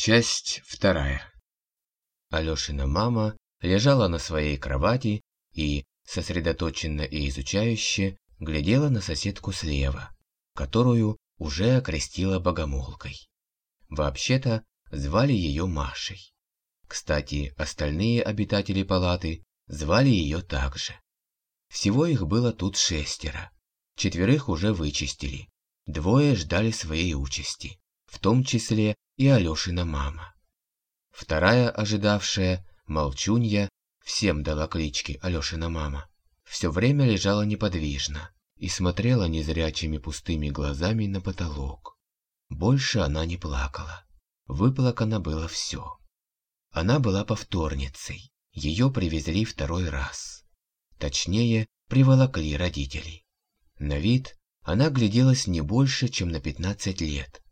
Часть вторая. Алёшина мама лежала на своей кровати и, сосредоточенно и изучающе, глядела на соседку слева, которую уже окрестила богомолкой. Вообще-то, звали ее Машей. Кстати, остальные обитатели палаты звали ее также. Всего их было тут шестеро. Четверых уже вычистили. Двое ждали своей участи, в том числе и Алешина мама. Вторая ожидавшая, молчунья, всем дала клички Алешина мама, все время лежала неподвижно и смотрела незрячими пустыми глазами на потолок. Больше она не плакала. Выплакано было все. Она была повторницей. Ее привезли второй раз. Точнее, приволокли родители. На вид она гляделась не больше, чем на 15 лет.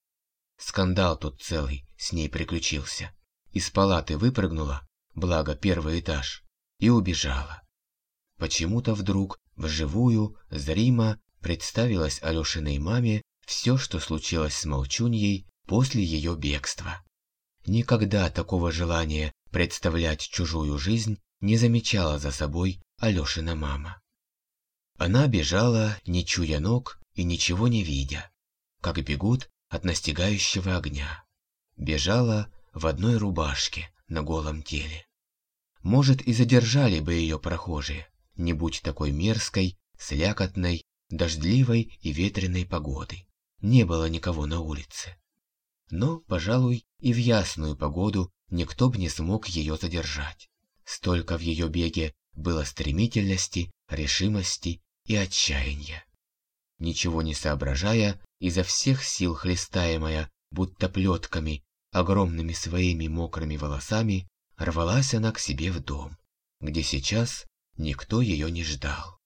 Скандал тут целый с ней приключился. Из палаты выпрыгнула, благо первый этаж, и убежала. Почему-то вдруг вживую, зримо представилась Алешиной маме все, что случилось с Молчуньей после ее бегства. Никогда такого желания представлять чужую жизнь не замечала за собой Алешина мама. Она бежала, не чуя ног и ничего не видя, как бегут от настигающего огня. Бежала в одной рубашке на голом теле. Может, и задержали бы ее прохожие, не будь такой мерзкой, слякотной, дождливой и ветреной погоды. Не было никого на улице. Но, пожалуй, и в ясную погоду никто бы не смог ее задержать. Столько в ее беге было стремительности, решимости и отчаяния. Ничего не соображая, изо всех сил хлестаемая, будто плетками, огромными своими мокрыми волосами, рвалась она к себе в дом, где сейчас никто ее не ждал.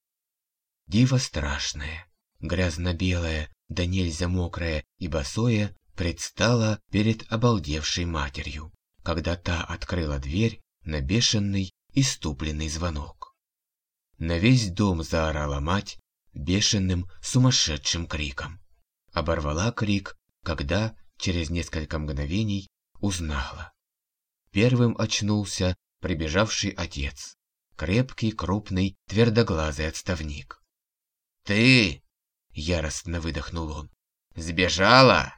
Диво страшное, грязно-белое, да нельзя мокрое и босое, предстала перед обалдевшей матерью, когда та открыла дверь на бешеный, иступленный звонок. На весь дом заорала мать бешеным, сумасшедшим криком. Оборвала крик, когда, через несколько мгновений, узнала. Первым очнулся прибежавший отец, крепкий, крупный, твердоглазый отставник. «Ты!» — яростно выдохнул он. «Сбежала!»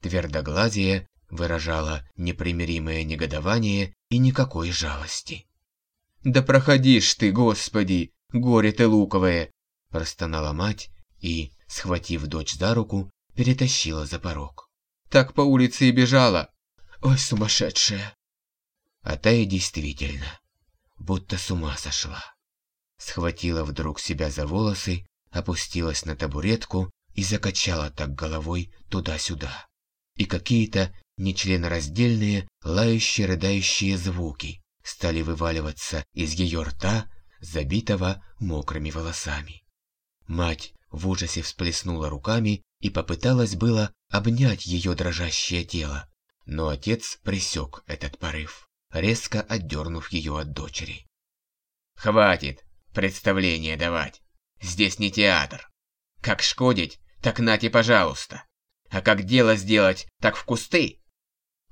Твердоглазие выражало непримиримое негодование и никакой жалости. «Да проходишь ты, Господи, горе ты луковое!» простонала мать и, схватив дочь за руку, перетащила за порог. «Так по улице и бежала! Ой, сумасшедшая!» А та и действительно, будто с ума сошла. Схватила вдруг себя за волосы, опустилась на табуретку и закачала так головой туда-сюда. И какие-то нечленораздельные, лающие, рыдающие звуки стали вываливаться из ее рта, забитого мокрыми волосами. Мать в ужасе всплеснула руками и попыталась было обнять ее дрожащее тело, но отец пресек этот порыв, резко отдернув ее от дочери. «Хватит представление давать! Здесь не театр! Как шкодить, так нате, пожалуйста! А как дело сделать, так в кусты!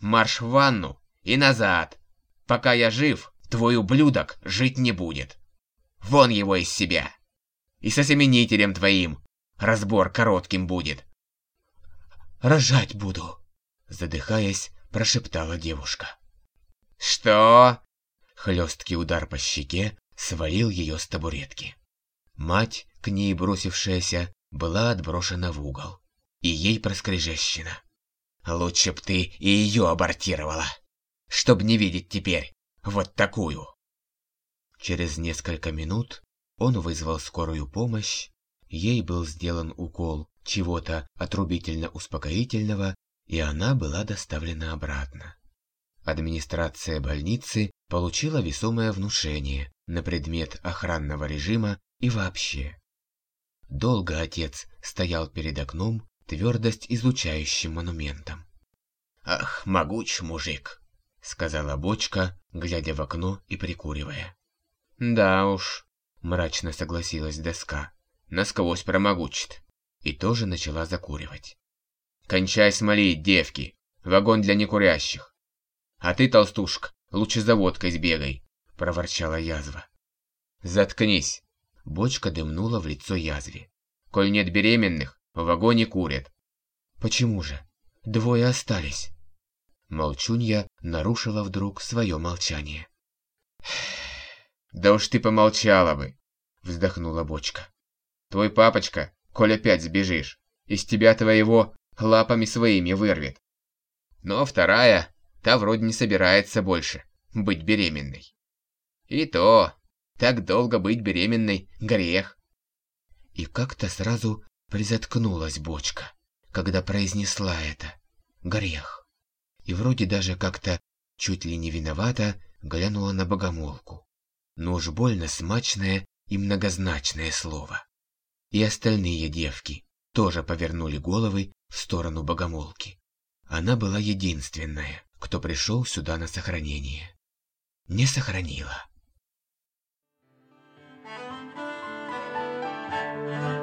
Марш в ванну и назад! Пока я жив, твой ублюдок жить не будет! Вон его из себя!» И со семенителем твоим разбор коротким будет. Рожать буду, задыхаясь, прошептала девушка. Что? Хлесткий удар по щеке свалил ее с табуретки. Мать, к ней бросившаяся, была отброшена в угол. И ей проскрежещено. Лучше б ты и ее абортировала, чтоб не видеть теперь вот такую. Через несколько минут он вызвал скорую помощь, ей был сделан укол чего-то отрубительно-успокоительного, и она была доставлена обратно. Администрация больницы получила весомое внушение на предмет охранного режима и вообще. Долго отец стоял перед окном, твердость излучающим монументом. «Ах, могуч мужик!» — сказала бочка, глядя в окно и прикуривая. «Да уж, Мрачно согласилась доска. Насквозь промогучит. И тоже начала закуривать. «Кончай смолить, девки! Вагон для некурящих! А ты, толстушка, лучше за водкой сбегай, проворчала язва. Заткнись. Бочка дымнула в лицо язве. Коль нет беременных, в вагоне курят. Почему же? Двое остались. Молчунья нарушила вдруг свое молчание. «Да уж ты помолчала бы!» — вздохнула бочка. «Твой папочка, коль опять сбежишь, из тебя твоего лапами своими вырвет. Но вторая, та вроде не собирается больше быть беременной. И то, так долго быть беременной — грех». И как-то сразу призаткнулась бочка, когда произнесла это. Грех и вроде даже как-то чуть ли не виновата глянула на богомолку но уж больно смачное и многозначное слово. И остальные девки тоже повернули головы в сторону богомолки. Она была единственная, кто пришел сюда на сохранение. Не сохранила. Thank you.